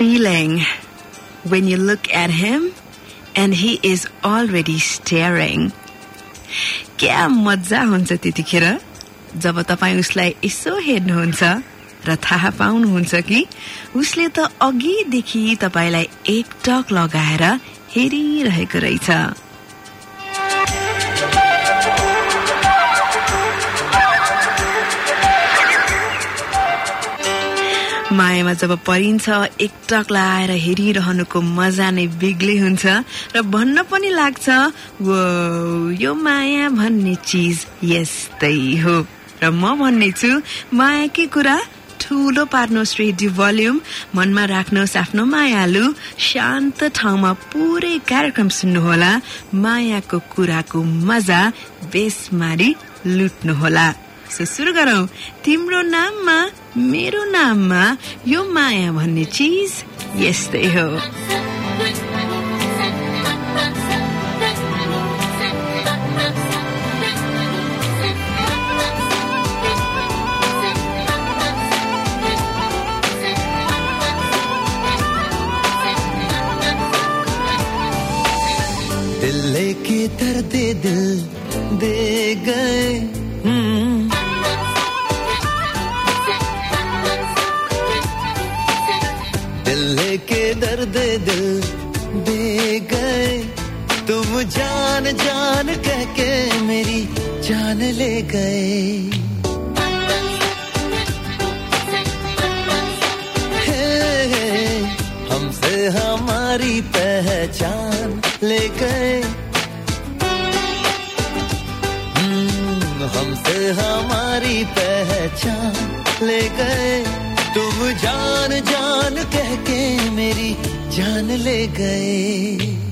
Feeling when you look at him and he is already staring. क्या मजा हुन्छ त्यतिखेर जब तपाईँ उसलाई यसो हेर्नुहुन्छ र थाहा पाउनुहुन्छ कि उसले त अघिदेखि तपाईँलाई एकटक लगाएर हेरिरहेको रहेछ मायामा जब परिन्छ एकटक लगाएर हेरिरहनुको मजा नै बेग्लै हुन्छ र भन्न पनि लाग्छ यो माया भन्ने चिज यस्तै हो। र म भन्ने छु मायाकै कुरा? ठुलो पार्नुहोस् रेडियो भल्युम मनमा राख्नुहोस् आफ्नो मायालु शान्त ठाउँमा पुरै कार्यक्रम सुन्नुहोला मायाको कुराको मजा बेसमारी लुट्नुहोला। सो सुरु गरौँ तिम्रो नाममा मेरो नाममा यो माया भन्ने चिज यस्तै हो दिल दे गए। दर्द दिल दे गए। तुम जान जान कह के मेरी जान ले गए। हमसे हमारी पहचान ले गए। हम्म, हमसे हमारी पहचान ले गए। जान जान कह के मेरी जान ले गए।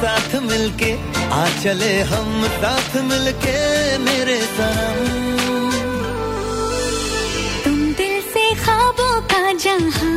साथ मिलके आ चले हम, साथ मिलके मेरे साथ तुम दिल से ख्वाबों का जहाँ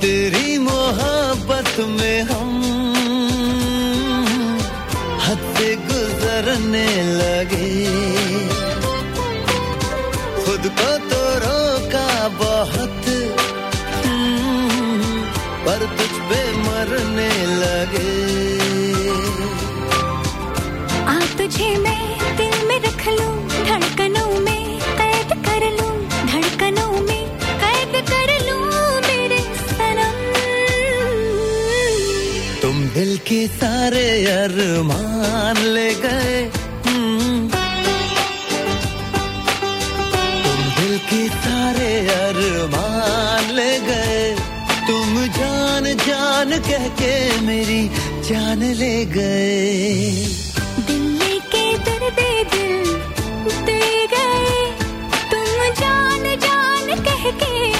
तेरी मोहब्बत में हम हद गुजरने लगे। खुद को तो रोका बहुत, पर तुझ पे मरने लगे। आ तुझे मैं दिल में रख लूँ के सारे अरमान ले गए। हम्म। तुम दिल के सारे अरमान ले गए। तुम जान जान कह के मेरी जान ले गए। जान जान के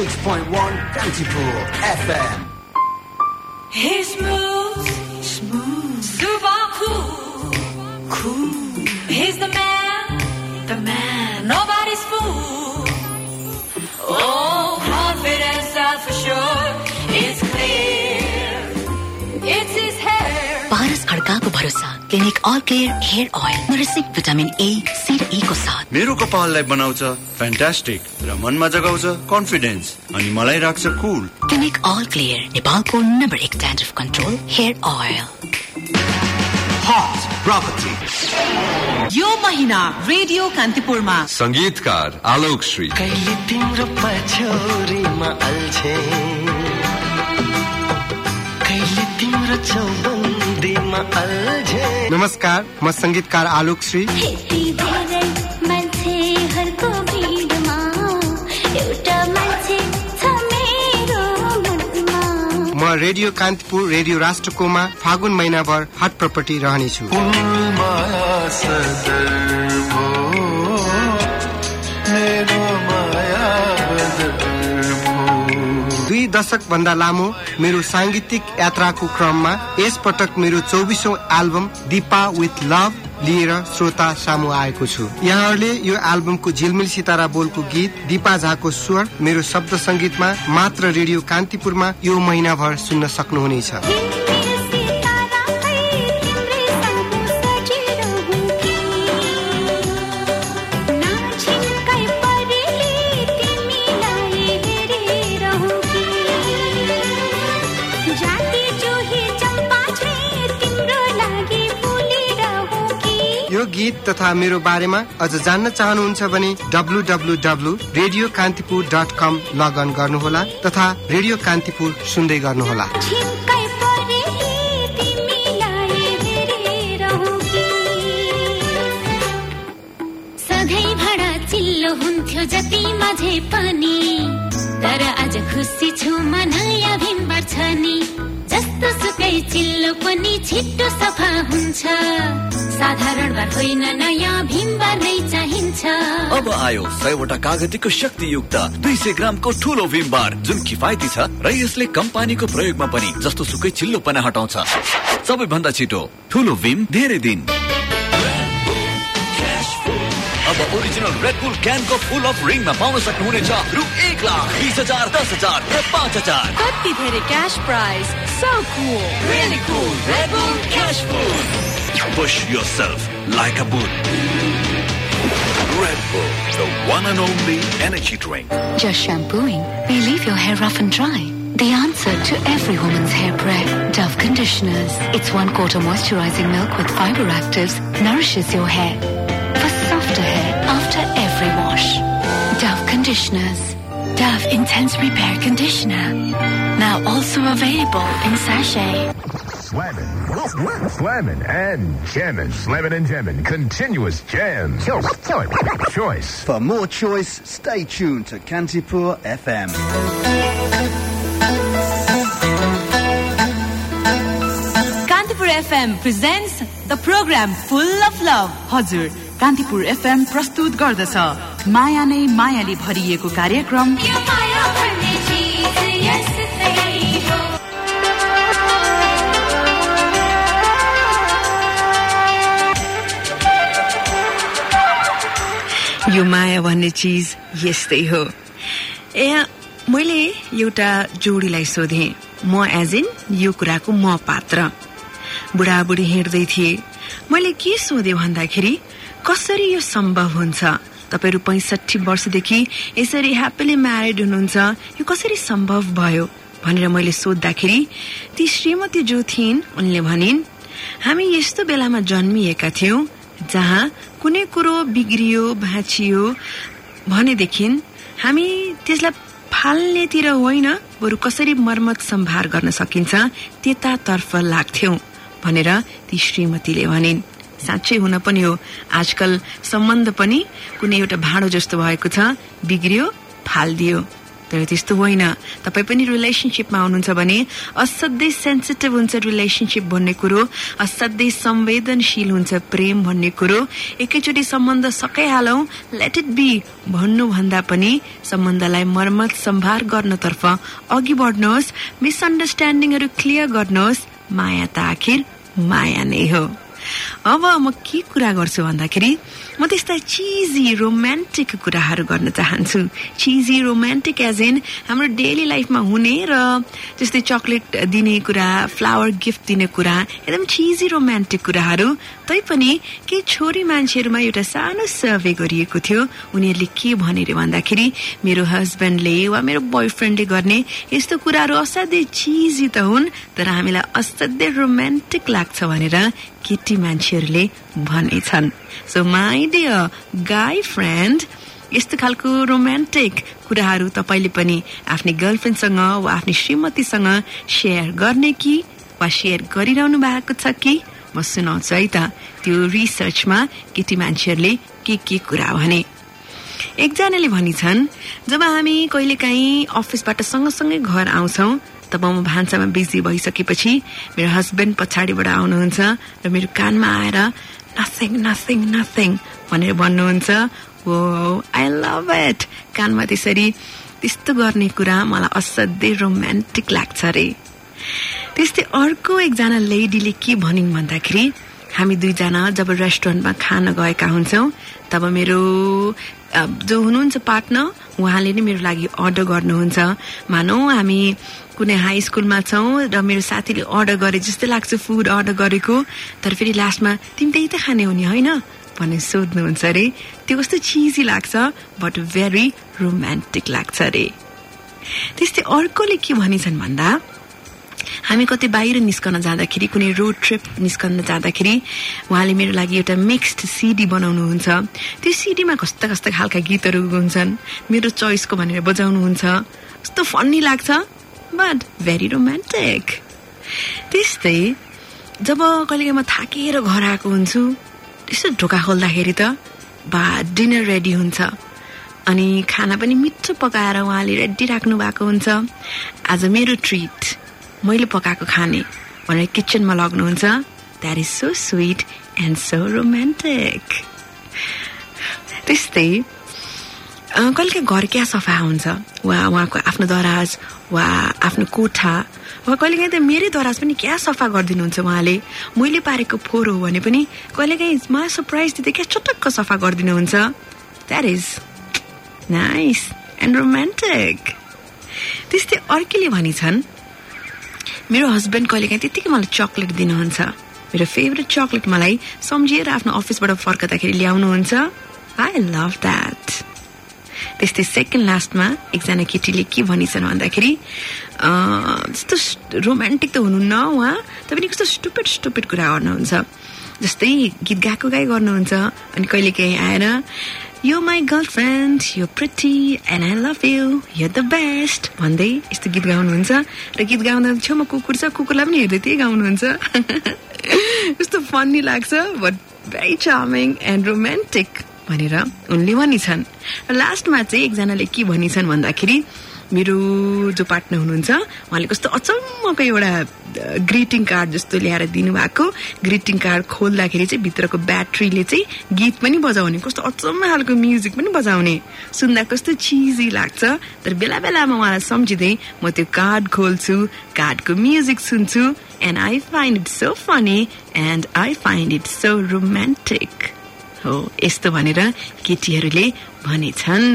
106.1 Cantipur FM. He's smooth, smooth, super cool, cool. He's the man, the man, nobody's fool. Oh, confidence that's for sure, it's clear, it's his hair. Paras अड़का को Clinic, All all Hair Oil, Nourishing Vitamin vitamin र E को साथ। मेरो कपाललाई बनाउँछ fantastic र मनमा जगाउँछ confidence अनि मलाई राख्छ कुल क्लिनिक अल क्लियर नेपालको नम्बर एक ड्यान्ड्रफ कन्ट्रोल हेयर property. यो महिना रेडियो कान्तिपुरमा। संगीतकार आलोक श्री। कहिले तिम्रो पछौरीमा अल्छे। कहिले तिम्रो चौबन्दीमा अल्झे नमस्कार म संगीतकार आलोक श्री। रेडियो कान्तिपुर रेडियो राष्ट्रकोमा फागुन महिनाभर हट प्रपर्टी रहनेछु। दुई दशक भन्दा लामो मेरो सांगीतिक यात्राको क्रममा यस पटक मेरो चौबिसौं एल्बम दिपा विथ लभ लिएर श्रोता सामु आएको छु। यहाँहरूले यो एल्बमको झिलमिल सितारा बोलको गीत दिपा झाको स्वर मेरो शब्द संगीतमा मात्र रेडियो कान्तिपुरमा यो महिनाभर सुन्न सक्नुहुनेछ। गीत तथा मेरो बारेमा अझ जान्न चाहनुहुन्छ भने W W W radio Kantipur dot com log on गर्नुहोला तथा रेडियो कान्तिपुर सुन्दै गर्नुहोला। हुन्थ्यो जति माझे पनि। तर आज खुसी छु म नयाँ भिमबार छ नि। जस्तो सुकै चिल्लो पनि छिट्टो सफा हुन्छ। साधारण बार होइन नयाँ भिमबार नै चाहिन्छ। अब आयो सयवटा कागतीको शक्तियुक्त दुई सय ग्रामको ठुलो भीम बार जुन किफायती छ र यसले कम पानीको प्रयोगमा पनि जस्तो सुकै चिल्लोपना हटाउँछ। सबैभन्दा छिटो ठुलो भीम धेरै दिन। अब original red bull क्यानको full of रिङमा पाउन सक्नुहुनेछ रु एक लाख बिस हजार दस हजार र पाँच हजार कति धेरै cash prize so cool really cool Red Bull Cash Food. Push yourself like a bull. Red Bull, the one and only energy drink. Just shampooing may leave your hair rough and dry. The answer to every woman's hair prep, Dove Conditioners. Its one quarter moisturizing milk with fiber actives nourishes your hair Conditioners. Dove Intense Repair Conditioner. Now also available in sachet. Slamming, slamming, and jamming. Slamming and jamming. Continuous jam. Choice. For more choice, stay tuned to Kantipur FM. Kantipur FM presents the program full of love हजुर Kantipur FM प्रस्तुत गर्दछ माया नै मायाले भरिएको कार्यक्रम। यो माया भन्ने चिज यस्तै हो। ए मैले एउटा जोडीलाई सोधे। म एज इन यो कुराको म पात्र। बुढाबुढी हिँड्दै थिए। मैले के सोधे भन्दाखेरि कसरी यो सम्भव हुन्छ? तपाईँहरू पैँसठी वर्षदेखि यसरी ह्याप्पीली म्यारिड हुनुहुन्छ। यो कसरी सम्भव भयो भनेर मैले सोद्धाखेरि ती श्रीमती जो थिइन् उनले भनिन् हामी यस्तो बेलामा जन्मिएका थियौं जहाँ कुनै कुरो बिग्रियो भाँचियो भनेदेखि हामी त्यसलाई फाल्नेतिर होइन बरु कसरी मर्मत सम्भार गर्न सकिन्छ त्यतातर्फ लाग्थ्यौं भनेर ती श्रीमतीले भनिन्। साँच्चै हुन पनि हो। आजकल सम्बन्ध पनि कुनै एउटा भाँडो जस्तो भएको छ। बिग्रियो फालिदियो। तर त्यस्तो होइन। तपाईँ पनि रिलेसनसिपमा हुनुहुन्छ भने असाध्यै सेन्सिटिभ हुन्छ रिलेसनसिप भन्ने कुरो असाध्यै संवेदनशील हुन्छ प्रेम भन्ने कुरो। एकैचोटि सम्बन्ध सकाइहालौं लेट इट बी भन्नुभन्दा पनि सम्बन्धलाई मर्मत सम्भार गर्नतर्फ अघि बढ्नुहोस्। मिसअन्डरस्ट्यान्डिङहरू क्लियर गर्नुहोस्। माया त आखिर माया नै हो। अब म के कुरा गर्छु भन्दाखेरि म त्यस्ता चिजी रोमान्टिक कुराहरू गर्न चाहन्छु। चिजी रोमान्टिक एज इन हाम्रो डेली लाइफमा हुने र जस्तै चक्लेट दिने कुरा फ्लावर गिफ्ट दिने कुरा एकदम चिजी रोमान्टिक कुराहरू तैपनि केही छोरी मान्छेहरूमा एउटा सानो सर्वे गरिएको थियो उनीहरूले के भनेर भन्दाखेरि मेरो हस्बेन्डले वा मेरो बोयफ्रेन्डले गर्ने यस्तो कुराहरू असाध्यै चिजी त हुन् तर हामीलाई असाध्यै रोमान्टिक लाग्छ भनेर केटी मान्छेहरूले भनेछन् so my dear guy friend यस्तो खालको रोमान्टिक कुराहरू तपाईँले पनि आफ्नै गर्लफ्रेन्डसँग वा आफ्नै श्रीमतीसँग सेयर गर्ने कि वा सेयर गरिरहनु भएको छ कि? म सुनाउँछु है त। त्यो रिसर्चमा केटी मान्छेहरूले के के कुरा भने। एकजनाले भनिछन् जब हामी कहिलेकाहीँ अफिसबाट सँगसँगै घर आउँछौँ तब म भान्सामा बिजी भइसकेपछि मेरो हस्बेन्ड पछाडिबाट आउनुहुन्छ र मेरो कानमा आएर नथिङ नथिङ नथिङ भनेर भन्नुहुन्छ। हो आई लभ इट कानमा त्यसरी त्यस्तो गर्ने कुरा मलाई असाध्यै रोमान्टिक लाग्छ अरे त्यस्तै अर्को एकजना लेडीले के भनिन् भन्दाखेरि हामी दुईजना जब रेस्टुरेन्टमा खान गएका हुन्छौँ तब मेरो जो हुनुहुन्छ पार्टनर उहाँले नै मेरो लागि अर्डर गर्नुहुन्छ। मानौ हामी कुनै हाई स्कुलमा छौँ र मेरो साथीले अर्डर गरे जस्तै लाग्छ फुड अर्डर गरेको तर फेरि लास्टमा तिमी त्यही त खाने हो नि होइन? भनेर सोध्नुहुन्छ अरे। त्यो कस्तो चिजी लाग्छ बट भेरी रोमान्टिक लाग्छ अरे। त्यस्तै अर्कोले के भनिछन् भन्दा हामी कतै बाहिर निस्कन जाँदाखेरि कुनै रोड ट्रिप निस्कन जाँदाखेरि उहाँले मेरो लागि एउटा मिक्स्ड सिडी बनाउनुहुन्छ। त्यो सिडीमा कस्ता कस्ता खालका गीतहरू हुन्छन् मेरो चोइसको भनेर बजाउनुहुन्छ। कस्तो फन्नी लाग्छ बट भेरी रोमान्टिक त्यस्तै जब कहिलेकाहीँ म थाकेर घर आएको हुन्छु त्यस्तो ढोका खोल्दाखेरि त बा डिनर रेडी हुन्छ। अनि खाना पनि मिठो पकाएर उहाँले रेडी राख्नु भएको हुन्छ। आज मेरो ट्रिट मैले पकाएको खाने भनेर किचनमा लग्नुहुन्छ। That is so sweet and so romantic त्यस्तै कहिलेकाहीँ घर क्या सफा हुन्छ वा उहाँको आफ्नो दराज वा आफ्नो कोठा वा कहिलेकाहीँ त मेरै दराज पनि क्या सफा गरिदिनुहुन्छ उहाँले। मैले पारेको फोहोर हो भने पनि कहिलेकाहीँ मलाई सरप्राइज दिँदै क्या चटक्क सफा गरिदिनुहुन्छ। That is nice and romantic त्यस्तै अर्कीले भनिछन् मेरो हस्बेन्ड कहिलेकाहीँ त्यत्तिकै मलाई चक्लेट दिनुहुन्छ। मेरो फेभरेट चक्लेट मलाई सम्झिएर आफ्नो अफिसबाट फर्कँदाखेरि ल्याउनुहुन्छ। आई लभ द्याट त्यस्तै सेकेन्ड लास्टमा एकजना केटीले के भनिछन् भन्दाखेरि त्यस्तो रोमान्टिक त हुनुहुन्न उहाँ तपाईँ कस्तो स्टुपिड स्टुपिड कुरा गर्नुहुन्छ। जस्तै गीत गाएको गाई गर्नुहुन्छ अनि कहिलेकाहीँ आएर यो my girlfriend you're pretty and I love you you the best भन्दै यस्तो गीत गाउनुहुन्छ। र गीत गाउँदा छेउमा कुकुर छ कुकुरलाई पनि हेर्दै त्यही गाउनुहुन्छ। कस्तो फन्नी लाग्छ but very charming and romantic भनेर उनले भनिछन्। लास्टमा चाहिँ एकजनाले के भनिछन् भन्दाखेरि मेरो जो पार्टनर हुनुहुन्छ उहाँले कस्तो अचम्मको एउटा ग्रिटिङ कार्ड जस्तो ल्याएर दिनुभएको। ग्रिटिङ कार्ड खोल्दाखेरि चाहिँ भित्रको ब्याट्रीले चाहिँ गीत पनि बजाउने कस्तो अचम्म खालको म्युजिक पनि बजाउने। सुन्दा कस्तो चिजी लाग्छ। तर बेला बेलामा उहाँलाई सम्झिँदै म त्यो कार्ड खोल्छु कार्डको म्युजिक सुन्छु and I find it so funny and I find it so romantic हो यस्तो भनेर केटीहरूले भनेछन्।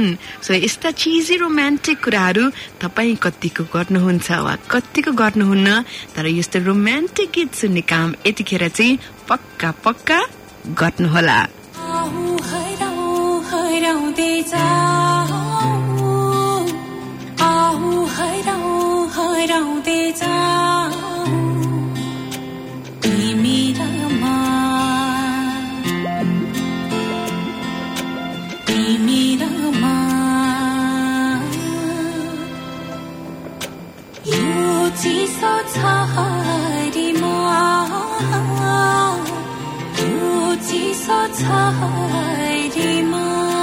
सो यस्ता चिजी रोमान्टिक कुराहरू तपाईँ कतिको गर्नुहुन्छ वा कतिको गर्नुहुन्न तर यस्तो रोमान्टिक गीत सुन्ने काम यतिखेर चाहिँ पक्का पक्का गर्नुहोला। हराउँदै जाऊ। चिसो छ हरिमा छ हरिमा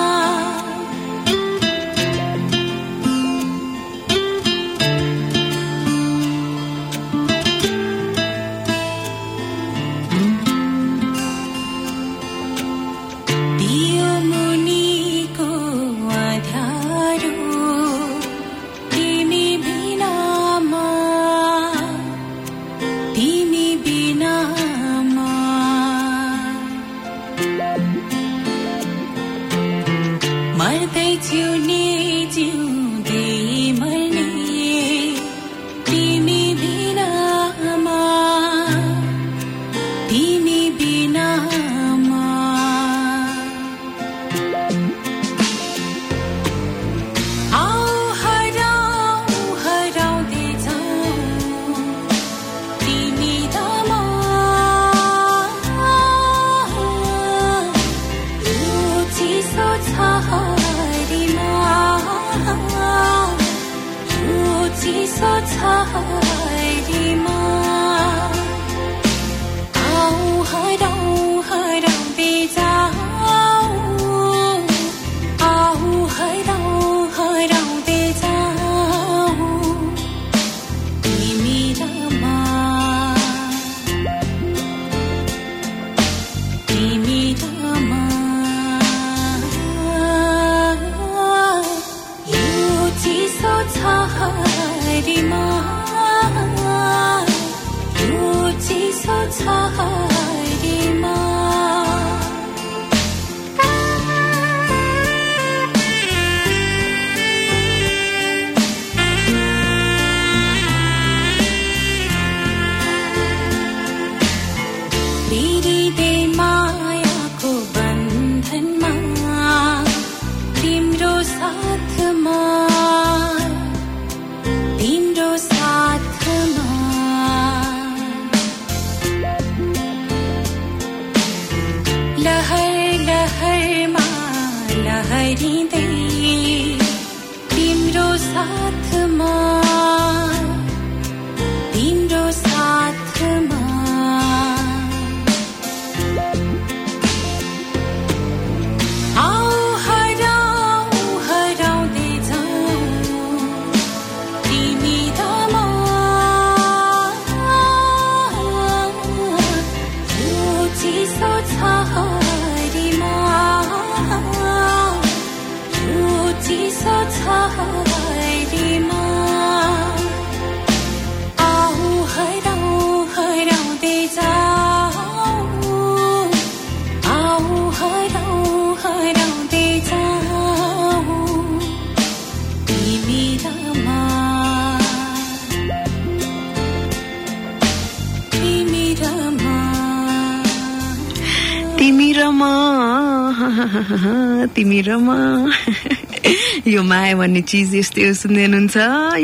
यो माया भन्ने चिज यस्तै हो सुन्दै हुनुहुन्छ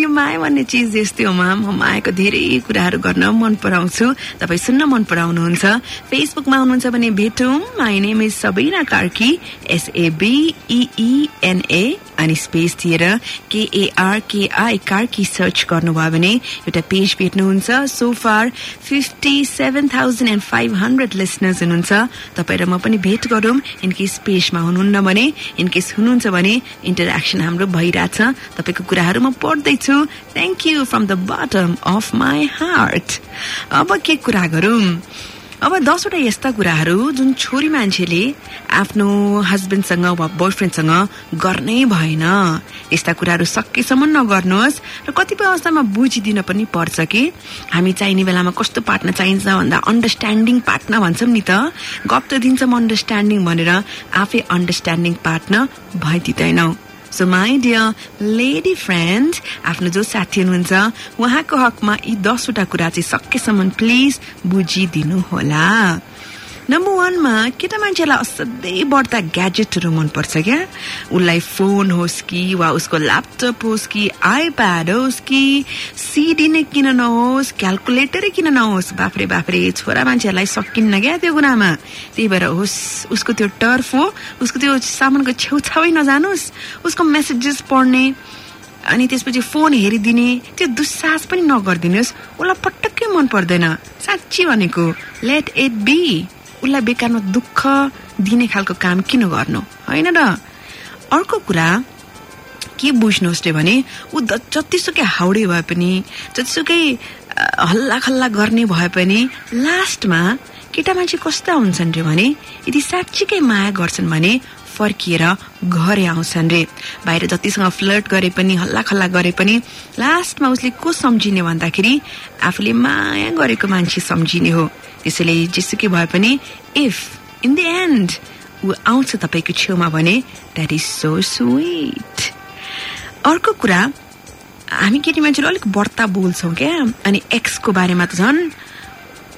यो माया भन्ने चिज यस्तै होमा म मायाको धेरै कुराहरू गर्न मन पराउँछु। तपाईँ सुन्न मन पराउनुहुन्छ। फेसबुकमा हुनुहुन्छ भने भेटौँ। My name is Sabina Karki SABINA अनि स्पेस दिएर केएआर केआई कार्की सर्च गर्नुभयो भने एउटा पेज भेट्नुहुन्छ। So far fifty seven thousand and five hundred listeners हुनुहुन्छ। तपाईँ र म पनि भेट गरौँ। इनकेस पेजमा हुनुहुन्न भने इनकेस हुनुहुन्छ भने इन्टरेक्सन हाम्रो भइरहेछ। तपाईँको कुराहरू म पढ्दैछु। Thank you from the bottom of my heart अब के कुरा गरौँ? अब दसवटा यस्ता कुराहरू जुन छोरी मान्छेले आफ्नो हस्बेन्डसँग वा बोयफ्रेन्डसँग गर्नै भएन। यस्ता कुराहरू सकेसम्म नगर्नुहोस् र कतिपय अवस्थामा बुझिदिन पनि पर्छ कि। हामी चाहिने बेलामा कस्तो पार्टनर चाहिन्छ भन्दा अन्डरस्ट्यान्डिङ पार्टनर भन्छौँ नि त। गप त दिन्छौँ अन्डरस्ट्यान्डिङ भनेर आफै understanding partner भइदिँदैनौ। So my dear lady friend आफ्नो जो साथी हुनुहुन्छ उहाँको हकमा यी दसवटा कुरा चाहिँ सकेसम्म प्लिज बुझिदिनु होला नम्बर वानमा केटा मान्छेलाई असाध्यै बढ्दा ग्याजेटहरू मनपर्छ क्या? उसलाई फोन होस् कि वा उसको ल्यापटप होस् कि आइप्याड होस् कि सिडी नै किन नहोस् क्यालकुलेटरै किन नहोस् बाफ्रे बाफ्रे छोरा मान्छेहरूलाई सकिन्न क्या त्यो कुरामा त्यही भएर होस् उसको त्यो टर्फ हो उसको त्यो सामानको छेउछाउै नजानुहोस् उसको मेसेजेस पढ्ने अनि त्यसपछि फोन हेरिदिने त्यो दुस्साहस पनि नगरिदिनुहोस् उसलाई पटक्कै मन पर्दैन साँच्ची भनेको लेट इट बी उसलाई बेकारमा दुःख दिने खालको काम किन गर्नु? होइन र? अर्को कुरा के बुझ्नुहोस् रे भने ऊ जतिसुकै हाउडे भए पनि जतिसुकै हल्ला खल्ला गर्ने भए पनि लास्टमा केटा मान्छे कस्ता हुन्छन् रे भने यदि साँच्चीकै माया गर्छन् भने फर्किएर घरै आउँछन् रे। बाहिर जतिसँग फ्लर्ट गरे पनि हल्ला खल्ला गरे पनि लास्टमा उसले को सम्झिने भन्दाखेरि आफूले माया गरेको मान्छे सम्झिने हो। त्यसैले जेसुकै भए पनि इफ इन द एन्ड ऊ आउँछ तपाईँको छेउमा भने द्याट इज सो स्विट अर्को कुरा हामी केटी मान्छेले अलिक बढ्ता बोल्छौँ क्या। अनि एक्सको बारेमा त झन्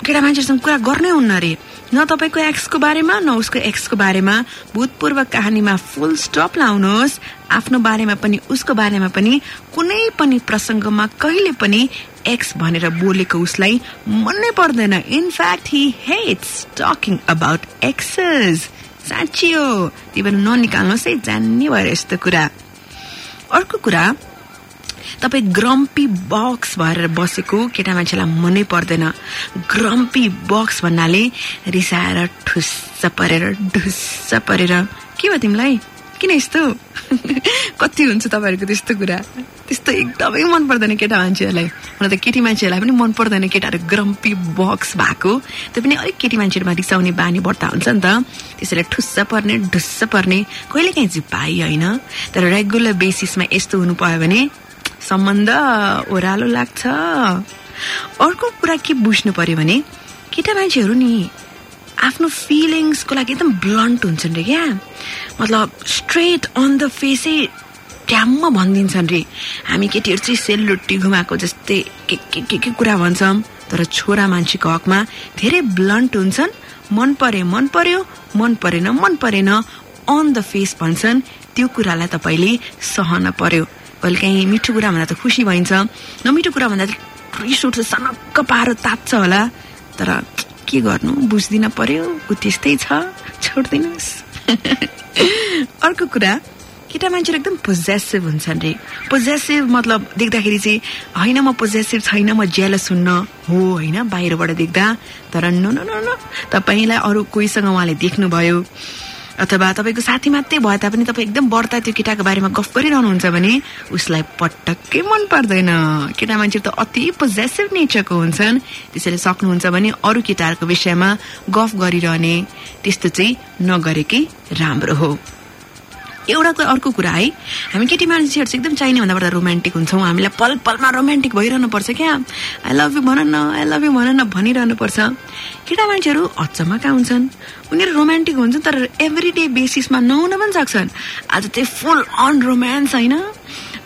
केटा मान्छेहरूसँग कुरा गर्नै हुन्न रे न तपाईँको एक्सको बारेमा न उसको एक्सको बारेमा भूतपूर्व कहानीमा फुल स्टप लाउनुहोस्। आफ्नो बारेमा पनि उसको बारेमा पनि कुनै पनि प्रसङ्गमा कहिले पनि एक्स भनेर बोलेको उसलाई मनै पर्दैन। In fact he hates talking about exes साँच्ची हो। त्यही भएर ननिकाल्नुहोस् है जान्ने भएर यस्तो कुरा। अर्को कुरा तपाईँ ग्रम्पी बक्स भएर बसेको केटा मान्छेलाई मनै पर्दैन। ग्रम्पी बक्स भन्नाले रिसाएर ठुस्स परेर ढुस्स परेर। के भयो तिमीलाई? किन यस्तो? कति हुन्छ तपाईँहरूको त्यस्तो कुरा? त्यस्तो एकदमै मन पर्दैन केटा मान्छेहरूलाई। मलाई त केटी मान्छेहरूलाई पनि मन पर्दैन केटाहरू ग्रम्पी बक्स भएको। त्यो पनि अलिक केटी मान्छेहरूमा रिसाउने बानी बढ्ता हुन्छ नि त। त्यसैले ठुस्स पर्ने ढुस्स पर्ने कहिले काहीँ झिपाई होइन। तर रेगुलर बेसिसमा यस्तो हुनु पायो भने सम्बन्ध ओह्रालो लाग्छ। अर्को कुरा के बुझ्नु पर्यो भने केटा मान्छेहरू नि आफ्नो फिलिङ्सको लागि एकदम ब्लन्ट हुन्छन् रे क्या। मतलब स्ट्रेट अन द फेसै ट्याम्म भनिदिन्छन् रे। हामी केटीहरू चाहिँ सेलरोटी घुमाएको जस्तै के के के के कुरा भन्छौँ। तर छोरा मान्छेको हकमा धेरै ब्लन्ट हुन्छन्। मन परे मन पर्यो मन परेन मन परेन। अन द फेस भन्छन्। त्यो कुरालाई तपाईँले सहन पर्यो। कहिले काहीँ मिठो कुरा भन्दा त खुसी भइन्छ। नमिठो कुरा भन्दा रिस उठ्छ सनक्क पारो तात्छ होला। तर के गर्नु? बुझ्दिन पर्यो ऊ त्यस्तै छ। छोडिदिनुहोस्। अर्को कुरा केटा मान्छेहरू एकदम पोजेसिभ हुन्छन् रे। पोजेसिभ मतलब देख्दाखेरि चाहिँ होइन म पोजेसिभ छैन म जेलस हुन्न हो होइन बाहिरबाट देख्दा। तर नो नो नो तपाईँलाई अरू कोहीसँग उहाँले देख्नुभयो। अथवा तपाईँको साथी मात्रै भए तापनि तपाईँ एकदम बढ्ता त्यो केटाको बारेमा गफ गरिरहनुहुन्छ भने उसलाई पटक्कै मन पर्दैन। केटा मान्छे त अति पोजेसिभ नेचरको हुन्छन्। त्यसैले सक्नुहुन्छ भने अरू केटाहरूको विषयमा गफ गरिरहने त्यस्तो चाहिँ नगरेकै राम्रो हो। एउटा अर्को कुरा है। हामी केटी मान्छेहरू चाहिँ एकदम चाहिने भन्दा बढ्दा रोमान्टिक हुन्छौँ। हामीलाई पल पलमा रोमान्टिक भइरहनु पर्छ क्या। आई लभ यु भन न आई लभ यु भन न भनिरहनु पर्छ केटा मान्छेहरू अचम्मका हुन्छन्? उनीहरू रोमान्टिक हुन्छन् तर एभ्री डे बेसिसमा नहुन पनि सक्छन्। आज चाहिँ फुल अन रोमान्स होइन?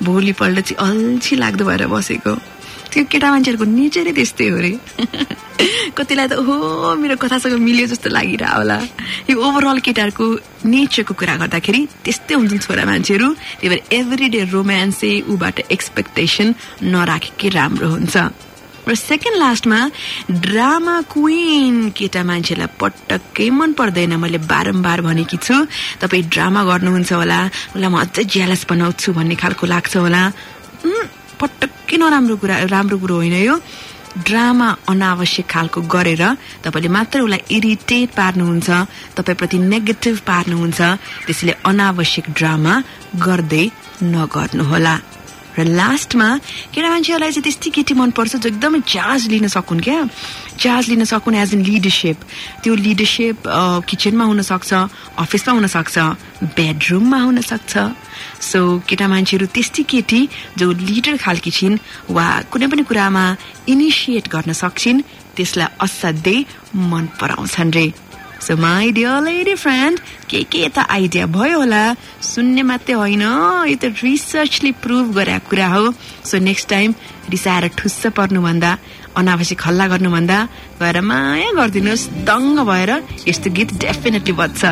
भोलिपल्ट चाहिँ अल्छी लाग्दो भएर बसेको। त्यो केटा मान्छेहरूको नेचरै त्यस्तै हो रे कतिलाई त ओहो मेरो कथासँग मिल्यो जस्तो लागिरह होला यो ओभरअल केटाहरूको नेचरको कुरा गर्दाखेरि त्यस्तै हुन्छन् छोरा मान्छेहरू त्यही भएर एभ्री डे रोमान्स ऊबाट एक्सपेक्टेसन नराखेकै राम्रो हुन्छ र सेकेन्ड लास्टमा ड्रामा क्विन केटा मान्छेलाई पटक्कै मन पर्दैन मैले बारम्बार भनेकी छु तपाईँ ड्रामा गर्नुहुन्छ होला उसलाई म अझै ज्यालस बनाउँछु भन्ने खालको लाग्छ होला उम्, पटक्कै नराम्रो कुरा राम्रो कुरो होइन यो? ड्रामा अनावश्यक खालको गरेर तपाईँले मात्र उसलाई इरिटेट पार्नुहुन्छ तपाईँप्रति नेगेटिभ पार्नुहुन्छ त्यसैले अनावश्यक ड्रामा गर्दै नगर्नुहोला। र लास्टमा केटा मान्छेहरूलाई चाहिँ त्यस्तै केटी मनपर्छ जो एकदमै चार्ज लिन सकुन् क्या? चार्ज लिन सकुन् एज इन लिडरसिप त्यो लिडरसिप किचनमा हुनसक्छ अफिसमा हुनसक्छ बेडरुममा हुनसक्छ। सो केटा मान्छेहरू त्यस्तै केटी जो लिडर खालकी छिन् वा कुनै पनि कुरामा इनिसिएट गर्न सक्छिन् त्यसलाई असाध्यै मन पराउँछन् रे। सो माई डियर फ्रेन्ड के के त आइडिया भयो होला? सुन्ने मात्रै होइन यो त रिसर्चले प्रुभ गरेको कुरा हो। सो नेक्स्ट टाइम रिसाएर ठुस्स पर्नुभन्दा अनावश्यक हल्ला गर्नुभन्दा गएर माया गरिदिनुहोस् दङ्ग भएर यस्तो गीत डेफिनेटली बज्छ।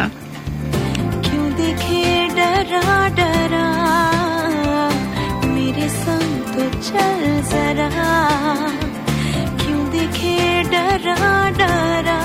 चल जरा। क्यों देखे डरा डरा?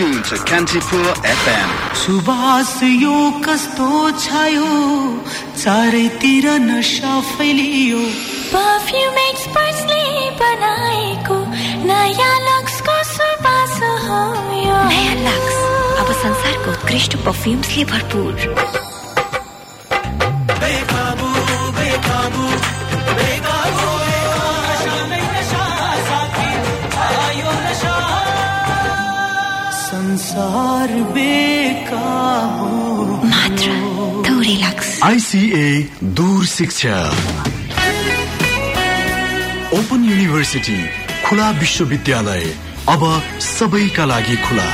Tuned to Kantipur FM. सुवास यो कस्तो छायो? चारैतिर नशा फैलियो। परफ्यूम एक्सपर्ट्सले बनाएको नयाँ लक्सको सुवास हो यो। नयाँ लक्स। अब संसारको उत्कृष्ट पर्फ्युम्सले भरपूर। आइसिए दूर शिक्षा। ओपन युनिभर्सिटी खुला विश्वविद्यालय अब सबैका लागि खुला।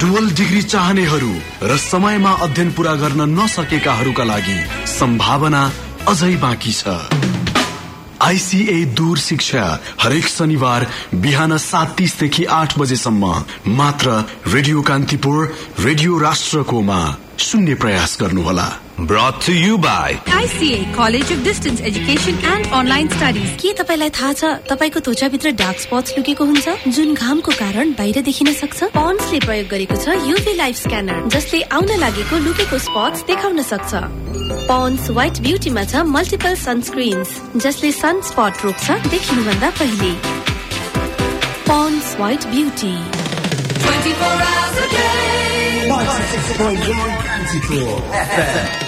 डुअल डिग्री चाहनेहरू र समयमा अध्ययन पूरा गर्न नसकेकाहरूका लागि सम्भावना अझै बाँकी छ। आइसिए दूर शिक्षा हरेक शनिबार बिहान सात तिसदेखि आठ बजेसम्म मात्र रेडियो कान्तिपुर रेडियो राष्ट्रकोमा सुन्ने प्रयास गर्नुहोला। Brought to you by ICA college of distance education and online studies के तपाईँलाई थाहा छ तपाईँको त्वचाभित्र डार्क स्पट्स लुकेको हुन्छ? जुन घामको कारण बाहिर देखिन सक्छ? पन्सले प्रयोग गरेको छ युभी लाइफ स्क्यानर जसले आउन लागेको लुकेको स्पट्स देखाउन सक्छ। पन्स व्हाइट ब्युटीमा छ मल्टिपल सनस्क्रिन्स जसले सन स्पट रोक्छ देखिनुभन्दा पहिले। Pond's white beauty 24 hours a day. 96.1 Canticore FM.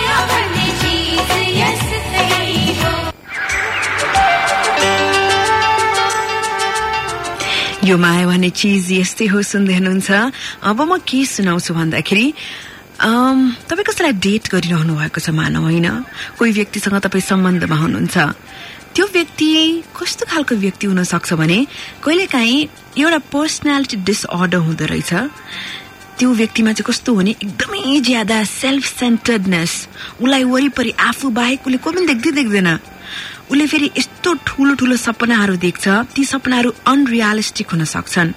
यो माया भन्ने चिज यस्तै हो सुन्दै हुनुहुन्छ। अब म के सुनाउँछु भन्दाखेरि तपाईँ कसैलाई डेट गरिरहनु भएको छ मानव होइन? कोही व्यक्तिसँग तपाईँ सम्बन्धमा हुनुहुन्छ। त्यो व्यक्ति कस्तो खालको व्यक्ति हुन सक्छ भने कहिलेकाहीँ एउटा पर्सनालिटी डिसअर्डर हुँदो रहेछ। त्यो व्यक्तिमा चाहिँ कस्तो हुने एकदमै ज्यादा सेल्फ सेन्टर्डनेस उसलाई वरिपरि आफू बाहेक उसले कोही पनि देख्दै देख्दैन। उसले फेरि यस्तो ठुलो ठुलो सपनाहरू देख्छ ती सपनाहरू अनरियालिस्टिक हुन सक्छन्।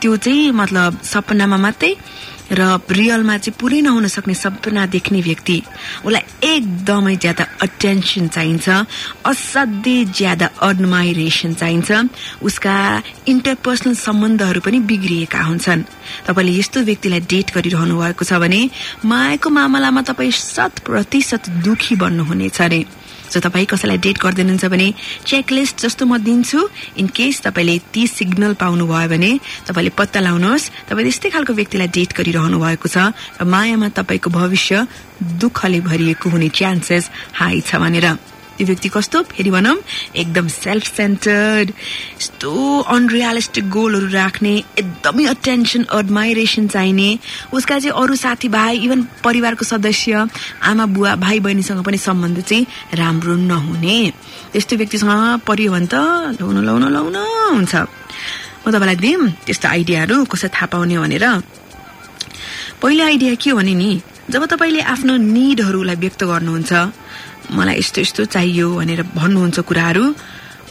त्यो चाहिँ मतलब सपनामा मात्रै र रियलमा चाहिँ पुरै नहुन सक्ने सपना देख्ने व्यक्ति उसलाई एकदमै ज्यादा अटेन्सन चाहिन्छ असाध्यै ज्यादा एडमाइरेसन चाहिन्छ उसका इन्टरपर्सनल सम्बन्धहरू पनि बिग्रिएका हुन्छन्। तपाईँले यस्तो व्यक्तिलाई डेट गरिरहनु भएको छ भने मायाको मामलामा तपाईँ शत प्रतिशत दुखी बन्नुहुनेछ अरे। सो तपाईँ कसैलाई डेट गरिदिनुहुन्छ भने चेकलिस्ट जस्तो म दिन्छु। इन केस तपाईँले ती सिग्नल पाउनुभयो भने तपाईँले पत्ता लगाउनुहोस् तपाईँले यस्तै खालको व्यक्तिलाई डेट गरिरहनु भएको छ र मायामा तपाईँको भविष्य दुःखले भरिएको हुने चान्सेस हाई छ भनेर। त्यो व्यक्ति कस्तो? फेरि भनौँ एकदम सेल्फ सेन्टर्ड यस्तो अनरियालिस्टिक गोलहरू राख्ने एकदमै अटेन्सन एडमाइरेसन चाहिने उसका चाहिँ अरू साथीभाइ इभन परिवारको सदस्य आमा बुवा भाइ बहिनीसँग पनि सम्बन्ध चाहिँ राम्रो नहुने। त्यस्तो व्यक्तिसँग परियो भने त लाउन लाउन लाउन हुन्छ। म तपाईँलाई दिउँ त्यस्तो आइडियाहरू कसरी थाहा पाउने भनेर। पहिलो आइडिया के हो भने नि जब तपाईँले आफ्नो निडहरूलाई व्यक्त गर्नुहुन्छ मलाई यस्तो यस्तो चाहियो भनेर भन्नुहुन्छ कुराहरू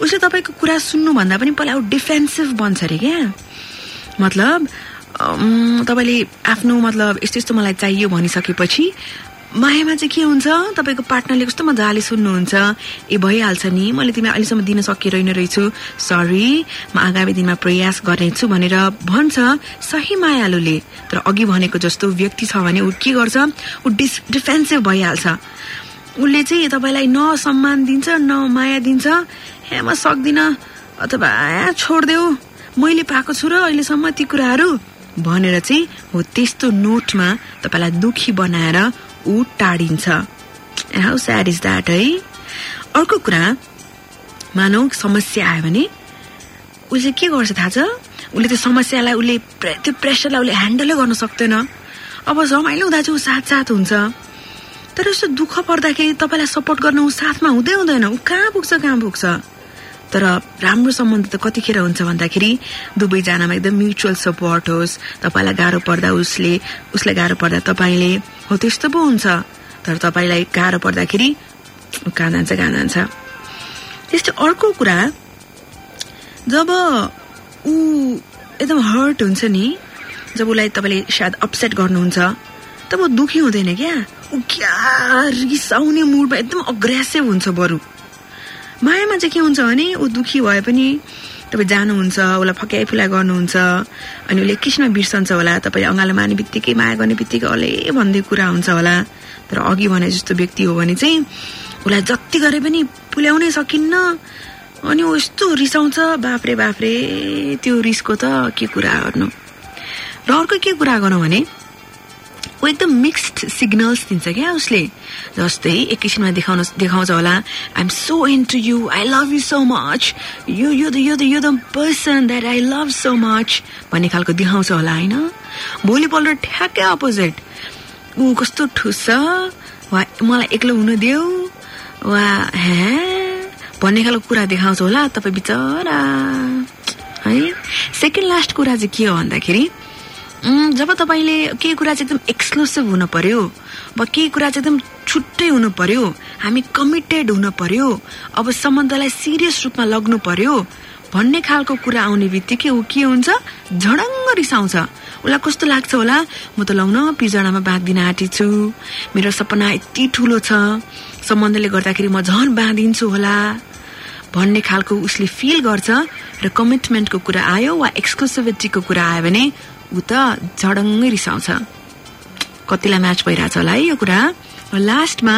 उसले तपाईँको कुरा सुन्नुभन्दा पनि पहिला ऊ डिफेन्सिभ बन्छ अरे क्या। मतलब तपाईँले आफ्नो मतलब यस्तो यस्तो मलाई चाहियो भनिसकेपछि मायामा चाहिँ के हुन्छ? तपाईँको पार्टनरले कस्तो मजाले सुन्नुहुन्छ? ए भइहाल्छ नि। मैले तिमीलाई अहिलेसम्म दिन सकिरहेन रहेछु। सरी म आगामी दिनमा प्रयास गर्नेछु भनेर भन्छ सही मायालुले। तर अघि भनेको जस्तो व्यक्ति छ भने ऊ के गर्छ? ऊ डिस डिफेन्सिभ भइहाल्छ। उसले चाहिँ तपाईँलाई न सम्मान दिन्छ न माया दिन्छ। हे म सक्दिनँ। अथवा "आ, छोडिदेऊ। मैले पाएको छु र अहिलेसम्म ती कुराहरू। भनेर चाहिँ हो त्यस्तो नोटमा तपाईँलाई दुखी बनाएर ऊ टाढिन्छ। हाउ स्याड इज द्याट है? अर्को कुरा मानौ समस्या आयो भने उसले के गर्छ थाहा छ? उसले त्यो समस्यालाई उसले त्यो प्रेसरलाई उसले ह्यान्डलै गर्न सक्दैन। अब रमाइलो ऊ साथ साथ हुन्छ। तर यस्तो दुःख पर्दाखेरि तपाईँलाई सपोर्ट गर्न ऊ साथमा हुँदै हुँदैन। ऊ कहाँ पुग्छ कहाँ पुग्छ? तर राम्रो सम्बन्ध त कतिखेर हुन्छ भन्दाखेरि दुवैजनामा एकदम म्युचुअल सपोर्ट होस् तपाईँलाई गाह्रो पर्दा उसले उसलाई गाह्रो पर्दा तपाईँले हो त्यस्तो पो हुन्छ। तर तपाईँलाई गाह्रो पर्दाखेरि कहाँ जान्छ कहाँ जान्छ। त्यस्तै अर्को कुरा जब ऊ एकदम हर्ट हुन्छ नि जब उसलाई तपाईँले सायद अपसेट गर्नुहुन्छ तब दुखी हुँदैन क्या? ऊ क्या रिसाउने मुडमा एकदम अग्रेसिभ हुन्छ बरु। मायामा चाहिँ के हुन्छ भने ऊ दुखी भए पनि तपाईँ जानुहुन्छ उसलाई फक्याइ फुलाइ गर्नुहुन्छ अनि उसले एकैछिनमा बिर्सन्छ होला तपाईँले अँगालो मार्ने बित्तिकै माया गर्ने बित्तिकै अले भन्दै कुरा हुन्छ होला। तर अघि भने जस्तो व्यक्ति हो भने चाहिँ उसलाई जति गरे पनि पुल्याउनै सकिन्न। अनि ऊ यस्तो रिसाउँछ बाफ्रे बाफ्रे त्यो रिसको त के कुरा गर्नु? र अर्को के कुरा गरौँ भने ऊ एकदम मिक्स्ड सिग्नल्स दिन्छ क्या उसले जस्तै एकैछिनमा देखाउन देखाउँछ होला I'm so into you I love you so much you you're the you're the you're the person that I love so much भन्ने खालको देखाउँछ होला होइन भोलिपल्ट ठ्याक्कै अपोजिट ऊ कस्तो ठुस वा मलाई एक्लो हुन देऊ वा हे भन्ने खालको कुरा देखाउँछ होला तपाईँ बिचरा है सेकेन्ड लास्ट कुरा चाहिँ के हो भन्दाखेरि जब तपाईँले केही कुरा चाहिँ एकदम एक्सक्लुसिभ हुन पर्यो वा केही कुरा चाहिँ एकदम छुट्टै हुनु पर्यो हामी कमिटेड हुन पर्यो अब सम्बन्धलाई सिरियस रूपमा लग्नु पर्यो भन्ने खालको कुरा आउने बित्तिकै ऊ के हुन्छ? झडङ्ग रिसाउँछ। उसलाई कस्तो लाग्छ होला? म त लाउन पिजडामा बाँधिदिन आँटी छु। मेरो सपना यति ठुलो छ। सम्बन्धले गर्दाखेरि म झन बाँधिन्छु होला। भन्ने खालको उसले फिल गर्छ र कमिटमेन्टको कुरा आयो वा एक्सक्लुसिभिटीको कुरा आयो भने ऊ त झडङ्गै रिसाउँछ। कतिलाई म्याच भइरहेछ होला है यो कुरा। लास्टमा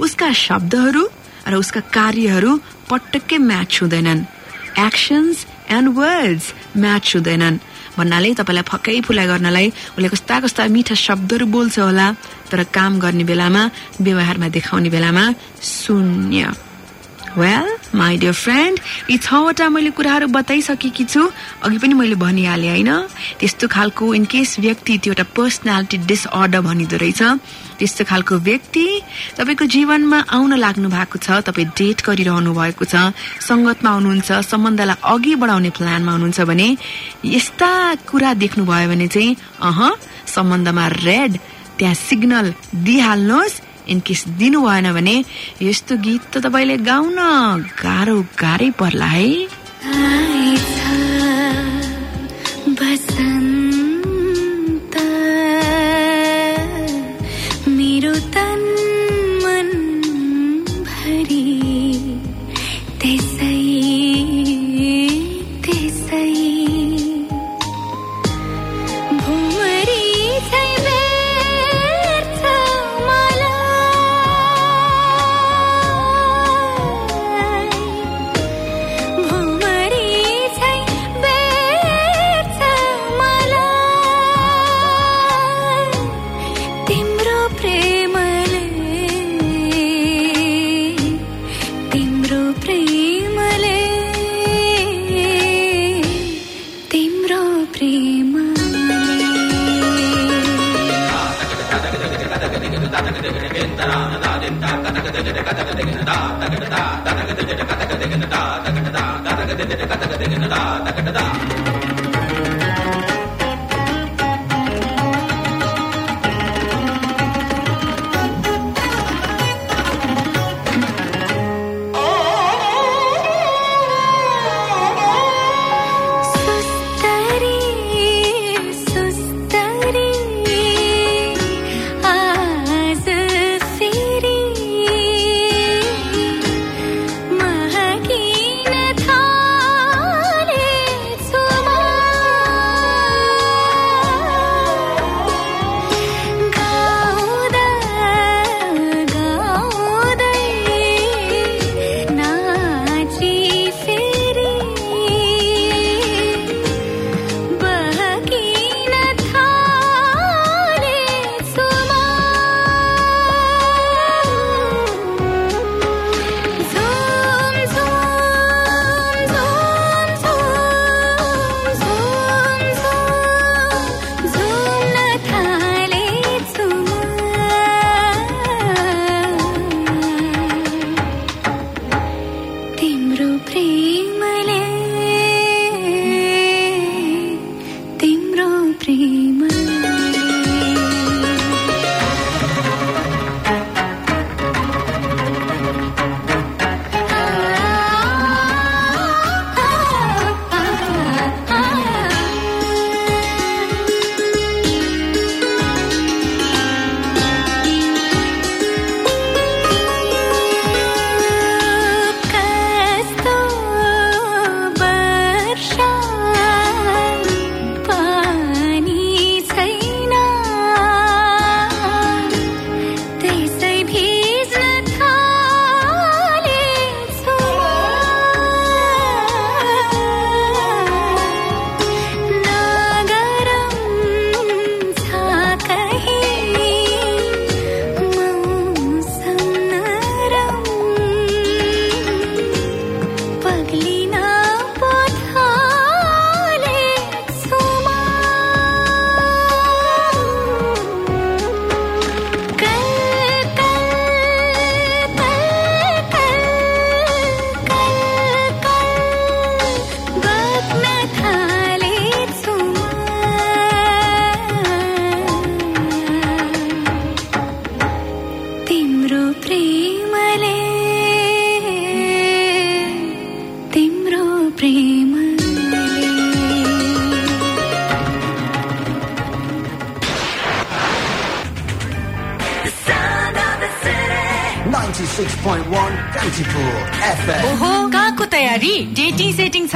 उसका शब्दहरू र उसका कार्यहरू पटक्कै म्याच हुँदैनन्। एक्सन्स एन्ड वर्ड्स म्याच हुँदैनन्। भन्नाले तपाईँलाई फक्कै फुलाइ गर्नलाई उसले कस्ता कस्ता मिठा शब्दहरू बोल्छ होला। तर काम गर्ने बेलामा व्यवहारमा देखाउने बेलामा शून्य। वेल माई डियर फ्रेन्ड यी छवटा मैले कुराहरू बताइसकेकी छु। अघि पनि मैले भनिहालेँ होइन? त्यस्तो खालको इनकेस व्यक्ति त्यो एउटा पर्सनालिटी डिसअर्डर भनिँदो रहेछ। त्यस्तो खालको व्यक्ति तपाईँको जीवनमा आउन लाग्नु भएको छ तपाईँ डेट गरिरहनु भएको छ सङ्गतमा हुनुहुन्छ सम्बन्धलाई अघि बढाउने प्लानमा हुनुहुन्छ भने यस्ता कुरा देख्नुभयो भने चाहिँ अह सम्बन्धमा रेड त्यहाँ सिग्नल दिइहाल्नुहोस्। इनकेस दिनु भएन भने यस्तो गीत त तपाईँले गाउन गाह्रो गाह्रै पर्ला है।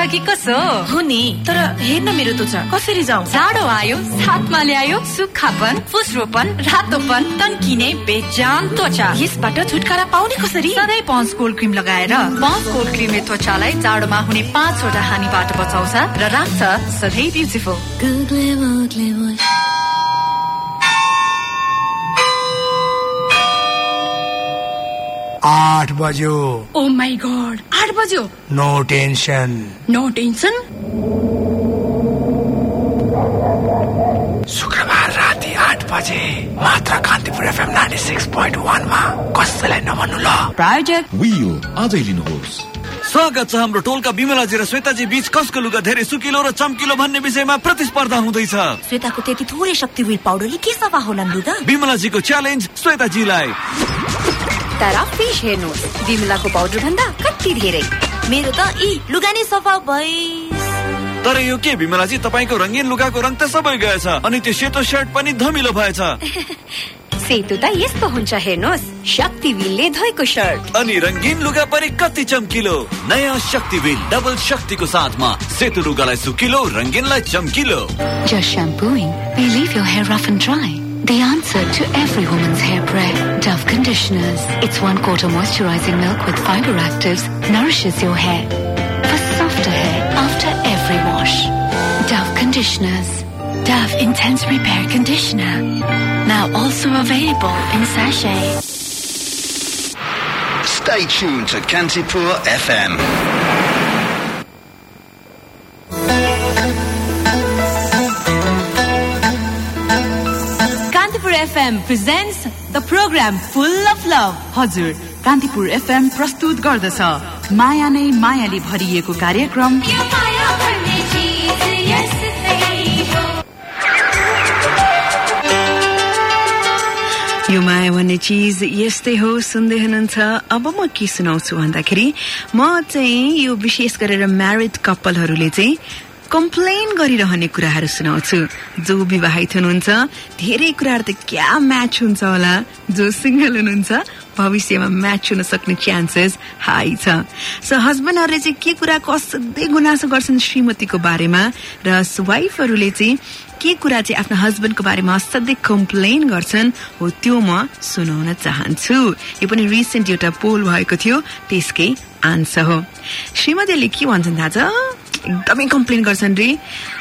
छ कि कसो? हो नि तर हेर्न मेरो त्वचा कसरी जाउँ? जाडो आयो साथमा ल्यायो सुक्खापन फुस्रोपन रातोपन तन्किने बेजान त्वचा। यसबाट छुटकारा पाउने कसरी? सधैँ पन्स कोल्ड क्रिम लगाएर पन्स कोल्ड क्रिमले त्वचालाई जाडोमा हुने पाँचवटा हानिबाट बचाउँछ र राख्छ सधैँ ब्युटिफुल आठ बज्यो। ओ माई गॉड आठ बज्यो। नो टेन्सन नो टेन्सन शुक्रबार राति आठ बजे मात्र Kantipur FM ninety six point वानमा। कसैलाई नभन्नु ल। प्रायोजक। वियो आजै लिनुहोस्। स्वागत छ हाम्रो टोलका विमलाजी र श्वेताजी बीच कसको लुगा धेरै सुकिलो र चम्किलो भन्ने विषयमा प्रतिस्पर्धा हुँदैछ। श्वेताको त्यति थोरै शक्ति विल पाउडरले के सफा होला लुगा? विमलाजीको च्यालेन्ज श्वेताजीलाई। तर फिस हेर्नुहोस्। बिमलाको पाउडर भन्दा कति धेरै? मेरो त यी लुगा नै सफा भइ तर यो के विमलाजी तपाईँको रङ्गीन लुगाको रङ त सबै गएछ अनि त्यो सेतो सर्ट पनि धमिलो भएछ। सेतु त यस्तो हुन्छ हेर्नुहोस्। शक्ति विलले धोएको सर्ट अनि रङ्गीन लुगा पनि कति चम्किलो। नयाँ शक्ति विल डबल शक्तिको साथमा सेतो लुगालाई सुकिलो रङ्गीनलाई चम्किलो। Shampooing may leave your hair rough and dry. The answer to every woman's hair prayer, Dove Conditioners. Its one quarter moisturizing milk with fiber actives nourishes your hair for softer hair after every wash. Dove Conditioners. Dove Intense Repair Conditioner. Now also available in sachet. Stay tuned to Kantipur FM. FM presents the program full of love हजुर Kantipur FM प्रस्तुत गर्दछ। माया नै मायाले भरिएको कार्यक्रम। यो माया भन्ने चिज यस्तै हो सुन्दै हुनुहुन्छ। अब म के सुनाउँछु भन्दाखेरि म चाहिँ यो विशेष गरेर म्यारिड कपालहरूले चाहिँ कम्प्लेन गरिरहने कुराहरू सुनाउँछु। जो विवाहित हुनुहुन्छ धेरै कुराहरू त क्या म्याच हुन्छ होला? जो सिङ्गल हुनुहुन्छ भविष्यमा म्याच हुन सक्ने चान्सेस हाई छ। सो हस्बेन्डहरूले चाहिँ के कुरा कसँदै गुनासो गर्छन् श्रीमतीको बारेमा? र वाइफहरूले चाहिँ के कुरा चाहिँ आफ्नो हस्बेन्डको बारेमा असाध्यै कम्प्लेन गर्छन्? हो त्यो म सुनाउन चाहन्छु। यो पनि रिसेन्ट एउटा पोल भएको थियो त्यसकै आन्सर हो। श्रीमतीले के भन्छन् थाहा छ एकदमै कम्प्लेन गर्छन् रे।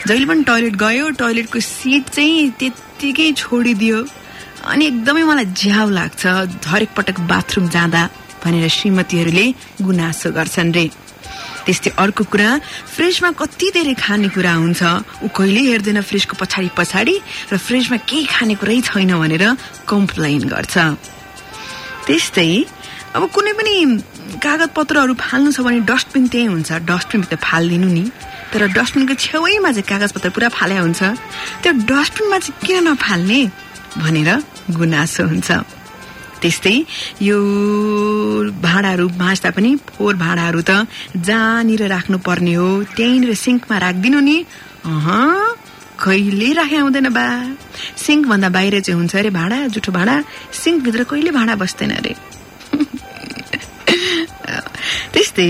जहिले पनि टोइलेट गयो टोइलेटको सिट चाहिँ त्यत्तिकै छोडिदियो। अनि एकदमै मलाई झ्याउ लाग्छ हरेक पटक बाथरुम जाँदा भनेर श्रीमतीहरूले गुनासो गर्छन् रे। त्यस्तै अर्को कुरा फ्रिजमा कति धेरै खानेकुरा हुन्छ ऊ कहिले हेर्दैन फ्रिजको पछाडि पछाडि र फ्रिजमा केही खानेकुरै छैन भनेर कम्प्लेन गर्छ। त्यस्तै अब कुनै पनि कागज पत्रहरू फाल्नु छ भने डस्टबिन त्यही हुन्छ। डस्टबिनभित्र फालिदिनु नि। तर डस्टबिनको छेउैमा चाहिँ कागज पत्र पुरा फाले हुन्छ। त्यो डस्टबिनमा चाहिँ किन नफाल्ने भनेर गुनासो हुन्छ। त्यस्तै यो भाँडाहरू माझ्दा पनि फोहोर भाँडाहरू त जहाँनिर राख्नु पर्ने हो त्यहीँनिर सिङ्कमा राखिदिनु नि। अह कहिले राखे आउँदैन बा। सिङ्क भन्दा बाहिर चाहिँ हुन्छ अरे भाँडा जुठो भाँडा। सिङ्कभित्र कहिले भाँडा बस्दैन अरे? त्यस्तै।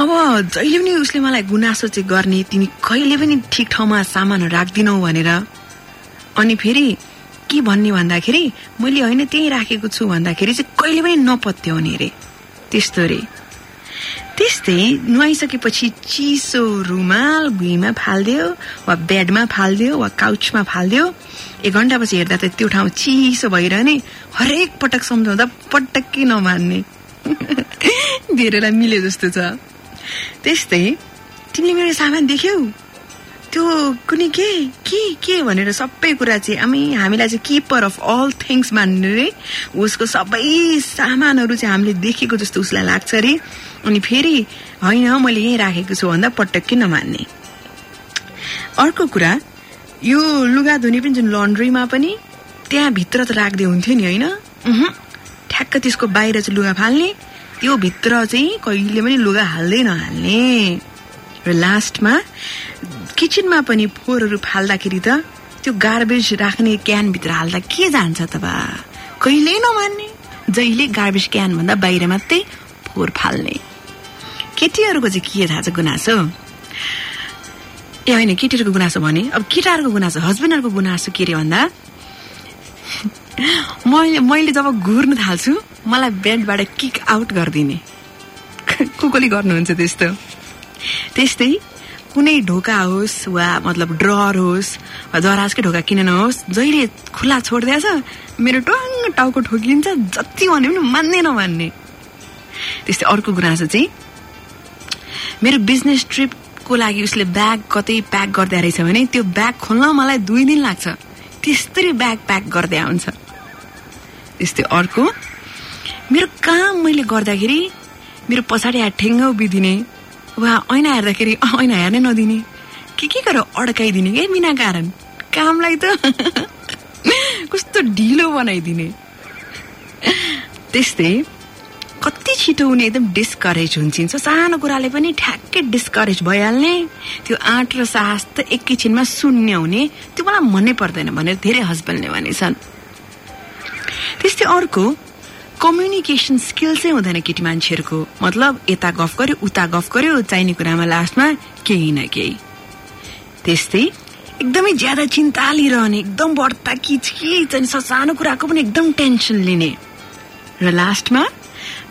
अब जहिले पनि उसले मलाई गुनासो चाहिँ गर्ने तिमी कहिले पनि ठिक ठाउँमा सामानहरू राख्दिनौ भनेर। अनि फेरि के भन्ने भन्दाखेरि मैले होइन त्यहीँ राखेको छु भन्दाखेरि चाहिँ कहिले पनि नपत्याउने अरे त्यस्तो रे। त्यस्तै नुहाइसकेपछि चिसो रुमाल भुइँमा फालिदियो वा बेडमा फालिदियो वा काउचमा फालिदियो। एक घन्टापछि हेर्दा त त्यो ठाउँ चिसो भइरहने हरेक पटक सम्झाउँदा पटक्कै नमान्ने। धेरैलाई मिले जस्तो छ। त्यस्तै तिमीले मेरो सामान देख्यौ। त्यो कुनै के? के? के भनेर सबै कुरा चाहिँ आमै हामीलाई चाहिँ किपर अफ अल थिङ्स मान्ने रे। उसको सबै सामानहरू चाहिँ हामीले देखेको जस्तो उसलाई लाग्छ अरे अनि फेरि होइन मैले यहीँ राखेको छु भन्दा पटक्कै नमान्ने। अर्को कुरा यो लुगा धुने पनि जुन लन्ड्रीमा पनि त्यहाँ भित्र त राख्दै हुन्थ्यो नि होइन? ठ्याक्क त्यसको बाहिर चाहिँ लुगा फाल्ने। त्यो भित्र चाहिँ कहिले पनि लुगा हाल्दै नहाल्ने। र लास्टमा किचनमा पनि फोहोरहरू फाल्दाखेरि त त्यो गार्बेज राख्ने क्यानभित्र हाल्दा के जान्छ त बा? कहिल्यै नमान्ने। जहिले गार्बेज क्यान भन्दा बाहिर मात्रै फोहोर फाल्ने। केटीहरूको चाहिँ के थाहा छ गुनासो? ए होइन केटीहरूको गुनासो भने। अब केटाहरूको गुनासो हस्बेन्डहरूको गुनासो के अरे भन्दा? मैले मैले जब घुर्न थाल्छु मलाई बेडबाट किक आउट गरिदिने। को कोले गर्नुहुन्छ त्यस्तो। त्यस्तै कुनै ढोका होस् वा मतलब ड्रर होस् वा दराजकै ढोका किन नहोस् जहिले खुल्ला छोडिदिएछ मेरो टङ्ग टाउको ठोकिन्छ जति भने पनि मान्ने नमान्ने। त्यस्तै अर्को गुनासो चाहिँ मेरो बिजनेस ट्रिपको लागि उसले ब्याग कतै प्याक गर्दै रहेछ भने त्यो ब्याग खोल्न मलाई दुई दिन लाग्छ। त्यस्तरी ब्याग प्याक गर्दै आउँछ। त्यस्तै अर्को मेरो काम मैले गर्दाखेरि मेरो पछाडि आएर ठेङ्गा उभिदिने वा ऐना हेर्दाखेरि ऐना हेर्नै नदिने के के गरेर अड्काइदिने क्या बिना कारण? कामलाई त कस्तो ढिलो बनाइदिने। त्यस्तै कति छिटो उनी एकदम डिस्करेज हुन्छिन्छ सानो कुराले पनि ठ्याक्कै डिस्करेज भइहाल्ने। त्यो आँट र साहस त एकैछिनमा शून्य हुने। त्यो मलाई मनै पर्दैन भनेर धेरै हस्बेन्डले भनेछन्। त्यस्तै अर्को कम्युनिकेसन चाहिँ हुँदैन केटी मान्छेहरूको। मतलब यता गफ गर्यो उता गफ गर्यो चाहिने कुरामा लास्टमा केही न केही। त्यस्तै एकदमै ज्यादा चिन्ता लिइरहने एकदम बढ्ता किचकिच अनि सानो कुराको पनि एकदम टेन्सन लिने। र लास्टमा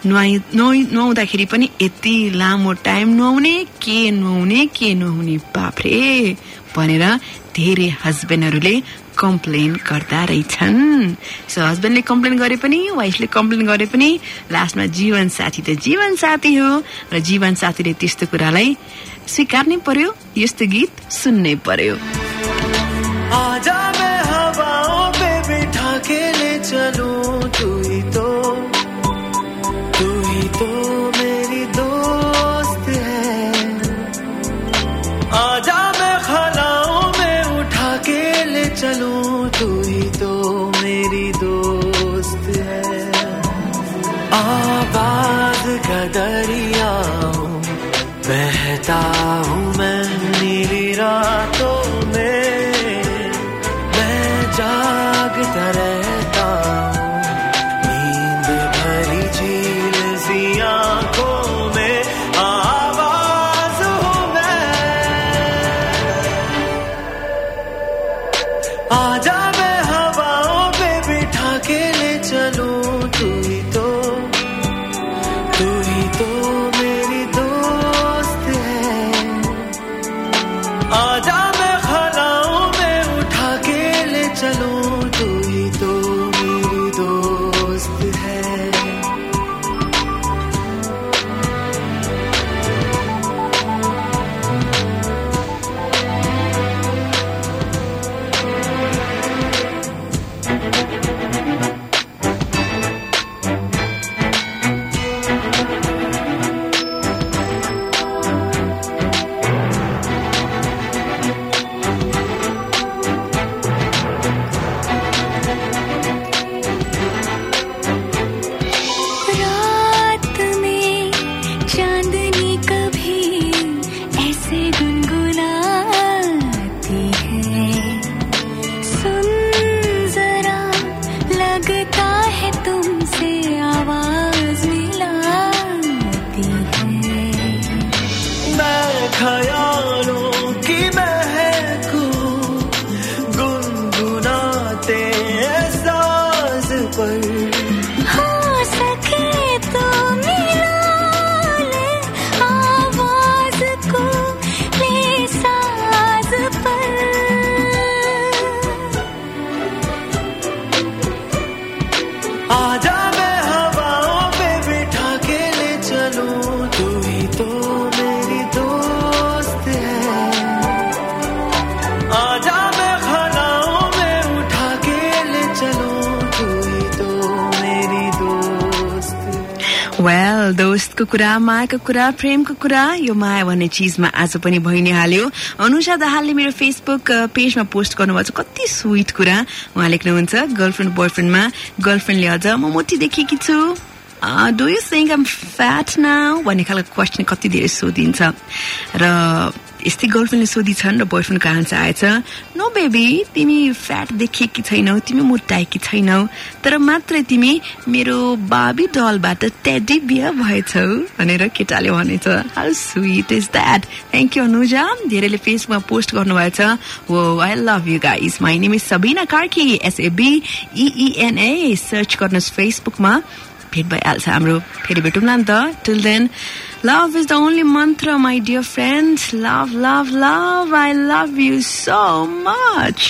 नुहाइ नुहाइ नुहाउँदाखेरि पनि यति लामो टाइम नुहाउने के नुहाउने के नहुने बाफ्रे भनेर धेरै हस्बेन्डहरूले कम्प्लेन गर्दा रहेछन्। सो हस्बेन्डले कम्प्लेन गरे पनि वाइफले कम्प्लेन गरे पनि लास्टमा जीवन साथी त जीवन साथी हो र जीवन साथीले त्यस्तो कुरालाई स्वीकार्नै पर्यो यस्तो गीत सुन्नै पर्यो। मैं आजा दोस्तको कुरा मायाको कुरा प्रेमको कुरा यो माया भन्ने चिजमा आज पनि भइ नै हाल्यो अनुषा दाहालले मेरो फेसबुक पेजमा पोस्ट गर्नुभएको छ। कति स्विट कुरा उहाँ लेख्नुहुन्छ। गर्लफ्रेन्ड बोयफ्रेन्डमा। गर्लफ्रेन्डले अझ म मोटी देखिएकी छु। Do you think am fat now भन्ने खालको क्वेसन कति धेरै सोधिन्छ। र यस्तै गर्लफ्रेन्डले सोधिछन् र बोयफ्रेन्डको आन्सर आएछ। नो बेबी तिमी फ्याट देखिएकी छैनौ तिमी मोटाएकी छैनौ तर मात्रै तिमी मेरो बाबी डलबाट टेडी बिहा भएछौ भनेर केटाले भनेछ। How sweet is that thank you Anuja. धेरैले फेसबुकमा पोस्ट गर्नुभएछ wow I love you guys my name is Sabina Karki SAB INA search गर्नुहोस् फेसबुकमा। भेट भइहाल्छ हाम्रो फेरि भेटौँला नि त till then love is the only mantra my dear friends love love love I love you so much